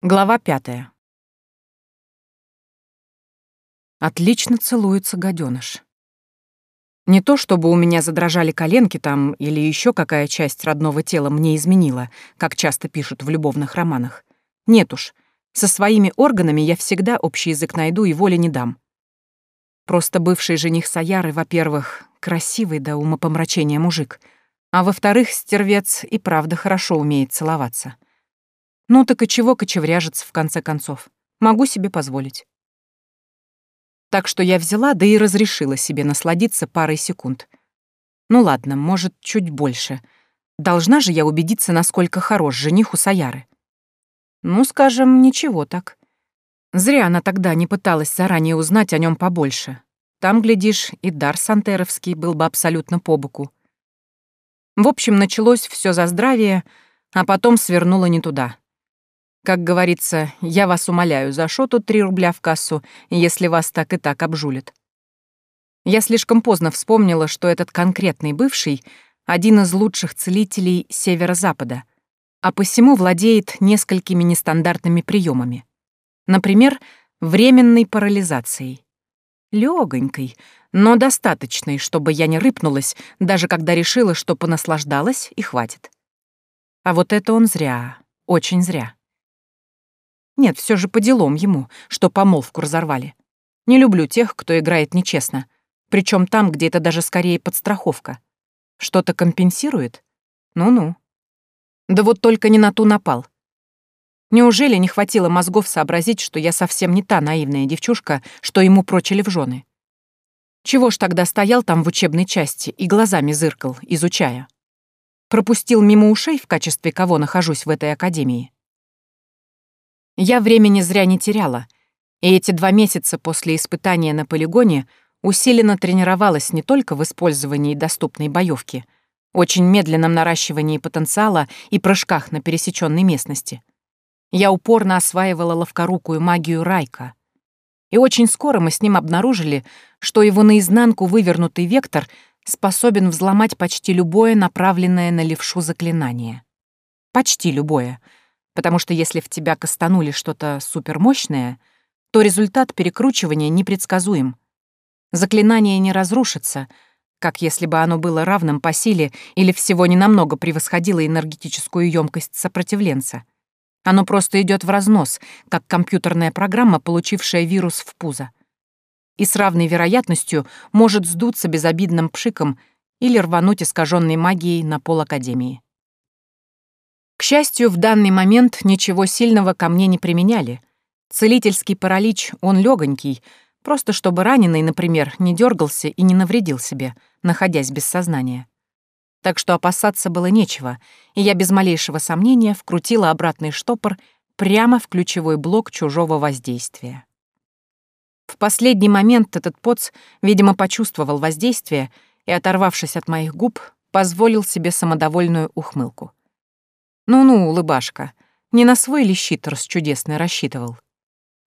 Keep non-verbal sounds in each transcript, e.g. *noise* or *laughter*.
Глава пятая. Отлично целуется гаденыш. Не то чтобы у меня задрожали коленки там или еще какая часть родного тела мне изменила, как часто пишут в любовных романах. Нет уж, со своими органами я всегда общий язык найду и воли не дам. Просто бывший жених Саяры, во-первых, красивый до умопомрачения мужик, а во-вторых, стервец и правда хорошо умеет целоваться. Ну так и чего кочевряжется в конце концов? Могу себе позволить. Так что я взяла, да и разрешила себе насладиться парой секунд. Ну ладно, может, чуть больше. Должна же я убедиться, насколько хорош жених у Саяры. Ну, скажем, ничего так. Зря она тогда не пыталась заранее узнать о нем побольше. Там, глядишь, и дар Сантеровский был бы абсолютно по боку. В общем, началось все за здравие, а потом свернуло не туда. Как говорится, я вас умоляю, за шо тут три рубля в кассу, если вас так и так обжулят? Я слишком поздно вспомнила, что этот конкретный бывший — один из лучших целителей северо-запада, а посему владеет несколькими нестандартными приемами. Например, временной парализацией. Лёгонькой, но достаточной, чтобы я не рыпнулась, даже когда решила, что понаслаждалась и хватит. А вот это он зря, очень зря. Нет, все же по делам ему, что помолвку разорвали. Не люблю тех, кто играет нечестно. Причем там, где это даже скорее подстраховка. Что-то компенсирует? Ну-ну. Да вот только не на ту напал. Неужели не хватило мозгов сообразить, что я совсем не та наивная девчушка, что ему прочили в жены? Чего ж тогда стоял там в учебной части и глазами зыркал, изучая? Пропустил мимо ушей в качестве кого нахожусь в этой академии? Я времени зря не теряла, и эти два месяца после испытания на полигоне усиленно тренировалась не только в использовании доступной боевки, очень медленном наращивании потенциала и прыжках на пересеченной местности. Я упорно осваивала ловкорукую магию Райка. И очень скоро мы с ним обнаружили, что его наизнанку вывернутый вектор способен взломать почти любое направленное на левшу заклинание. Почти любое — потому что если в тебя кастанули что-то супермощное, то результат перекручивания непредсказуем. Заклинание не разрушится, как если бы оно было равным по силе или всего ненамного превосходило энергетическую емкость сопротивленца. Оно просто идет в разнос, как компьютерная программа, получившая вирус в пузо. И с равной вероятностью может сдуться безобидным пшиком или рвануть искаженной магией на пол Академии. К счастью, в данный момент ничего сильного ко мне не применяли. Целительский паралич, он легонький, просто чтобы раненый, например, не дергался и не навредил себе, находясь без сознания. Так что опасаться было нечего, и я без малейшего сомнения вкрутила обратный штопор прямо в ключевой блок чужого воздействия. В последний момент этот поц, видимо, почувствовал воздействие и, оторвавшись от моих губ, позволил себе самодовольную ухмылку. Ну-ну, улыбашка, не на свой ли щит расчудесный рассчитывал?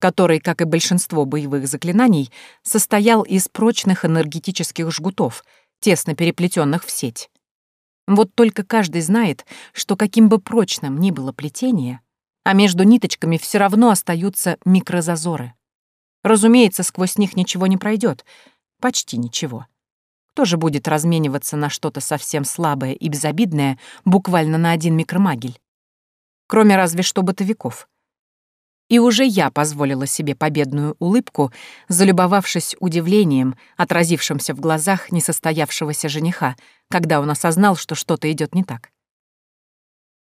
который, как и большинство боевых заклинаний, состоял из прочных энергетических жгутов, тесно переплетенных в сеть. Вот только каждый знает, что каким бы прочным ни было плетение, а между ниточками все равно остаются микрозазоры. Разумеется, сквозь них ничего не пройдет, почти ничего. Кто же будет размениваться на что-то совсем слабое и безобидное буквально на один микромагель? Кроме разве что бытовиков. И уже я позволила себе победную улыбку, залюбовавшись удивлением, отразившимся в глазах несостоявшегося жениха, когда он осознал, что что-то идет не так.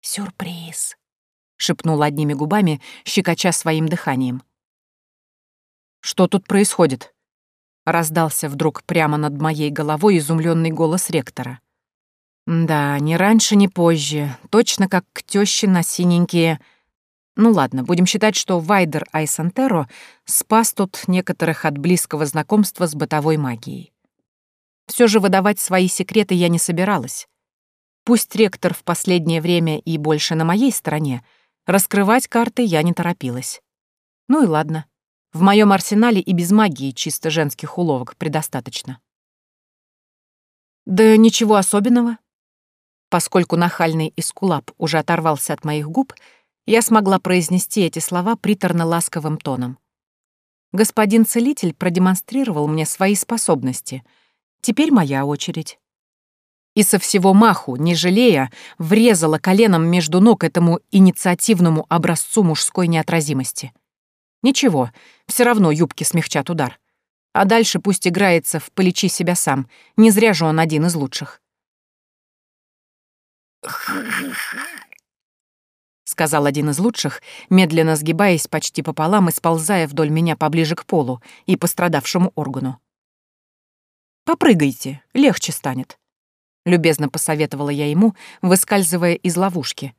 «Сюрприз», — шепнул одними губами, щекоча своим дыханием. «Что тут происходит?» Раздался вдруг прямо над моей головой изумленный голос ректора. Да, ни раньше, ни позже, точно как к тёще на синенькие... Ну ладно, будем считать, что Вайдер Айсантеро спас тут некоторых от близкого знакомства с бытовой магией. Все же выдавать свои секреты я не собиралась. Пусть ректор в последнее время и больше на моей стороне, раскрывать карты я не торопилась. Ну и ладно. В моем арсенале и без магии чисто женских уловок предостаточно. Да ничего особенного. Поскольку нахальный эскулап уже оторвался от моих губ, Я смогла произнести эти слова приторно-ласковым тоном. Господин целитель продемонстрировал мне свои способности. Теперь моя очередь. И со всего маху, не жалея, врезала коленом между ног этому инициативному образцу мужской неотразимости. Ничего, все равно юбки смягчат удар. А дальше пусть играется в «полечи себя сам», не зря же он один из лучших. *laughs* сказал один из лучших, медленно сгибаясь почти пополам и сползая вдоль меня поближе к полу и пострадавшему органу. «Попрыгайте, легче станет», — любезно посоветовала я ему, выскальзывая из ловушки.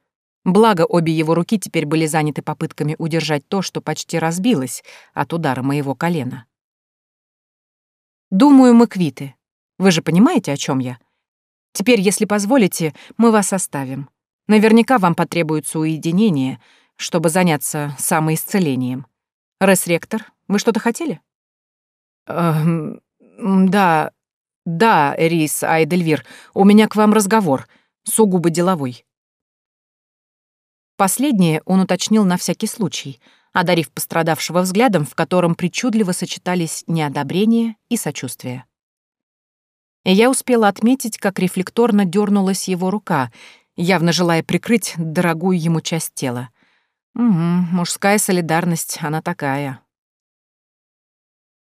Благо, обе его руки теперь были заняты попытками удержать то, что почти разбилось от удара моего колена. «Думаю, мы квиты. Вы же понимаете, о чем я? Теперь, если позволите, мы вас оставим. Наверняка вам потребуется уединение, чтобы заняться самоисцелением. Рес-ректор, вы что-то хотели? Эм, да, да, Рис Айдельвир, у меня к вам разговор, сугубо деловой. Последнее он уточнил на всякий случай, одарив пострадавшего взглядом, в котором причудливо сочетались неодобрение и сочувствие. И я успела отметить, как рефлекторно дернулась его рука, явно желая прикрыть дорогую ему часть тела. Угу, мужская солидарность, она такая.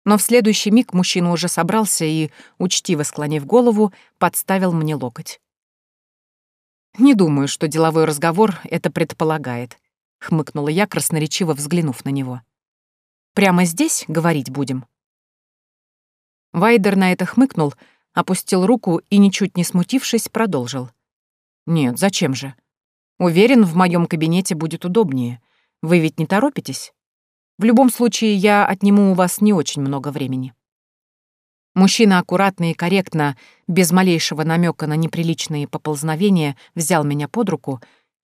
Но в следующий миг мужчина уже собрался и, учтиво склонив голову, подставил мне локоть. «Не думаю, что деловой разговор это предполагает», — хмыкнула я, красноречиво взглянув на него. «Прямо здесь говорить будем?» Вайдер на это хмыкнул, опустил руку и, ничуть не смутившись, продолжил. Нет, зачем же? Уверен, в моем кабинете будет удобнее. Вы ведь не торопитесь? В любом случае, я отниму у вас не очень много времени. Мужчина аккуратно и корректно, без малейшего намека на неприличные поползновения, взял меня под руку,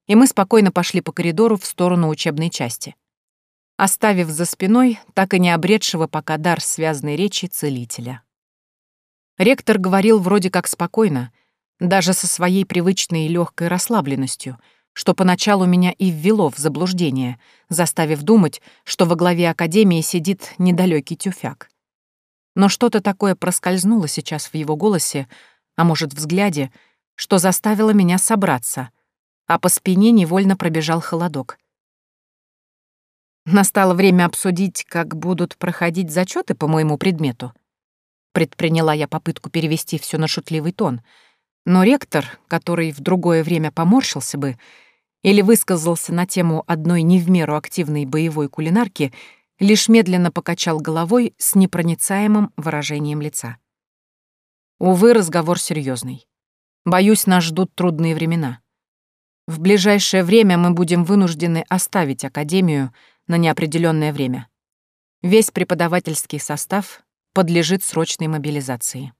и мы спокойно пошли по коридору в сторону учебной части, оставив за спиной так и не обретшего пока дар связанной речи целителя. Ректор говорил вроде как спокойно — даже со своей привычной легкой расслабленностью, что поначалу меня и ввело в заблуждение, заставив думать, что во главе Академии сидит недалекий тюфяк. Но что-то такое проскользнуло сейчас в его голосе, а может, взгляде, что заставило меня собраться, а по спине невольно пробежал холодок. Настало время обсудить, как будут проходить зачеты по моему предмету. Предприняла я попытку перевести все на шутливый тон — но ректор, который в другое время поморщился бы или высказался на тему одной не в меру активной боевой кулинарки, лишь медленно покачал головой с непроницаемым выражением лица. Увы, разговор серьезный. Боюсь, нас ждут трудные времена. В ближайшее время мы будем вынуждены оставить Академию на неопределенное время. Весь преподавательский состав подлежит срочной мобилизации.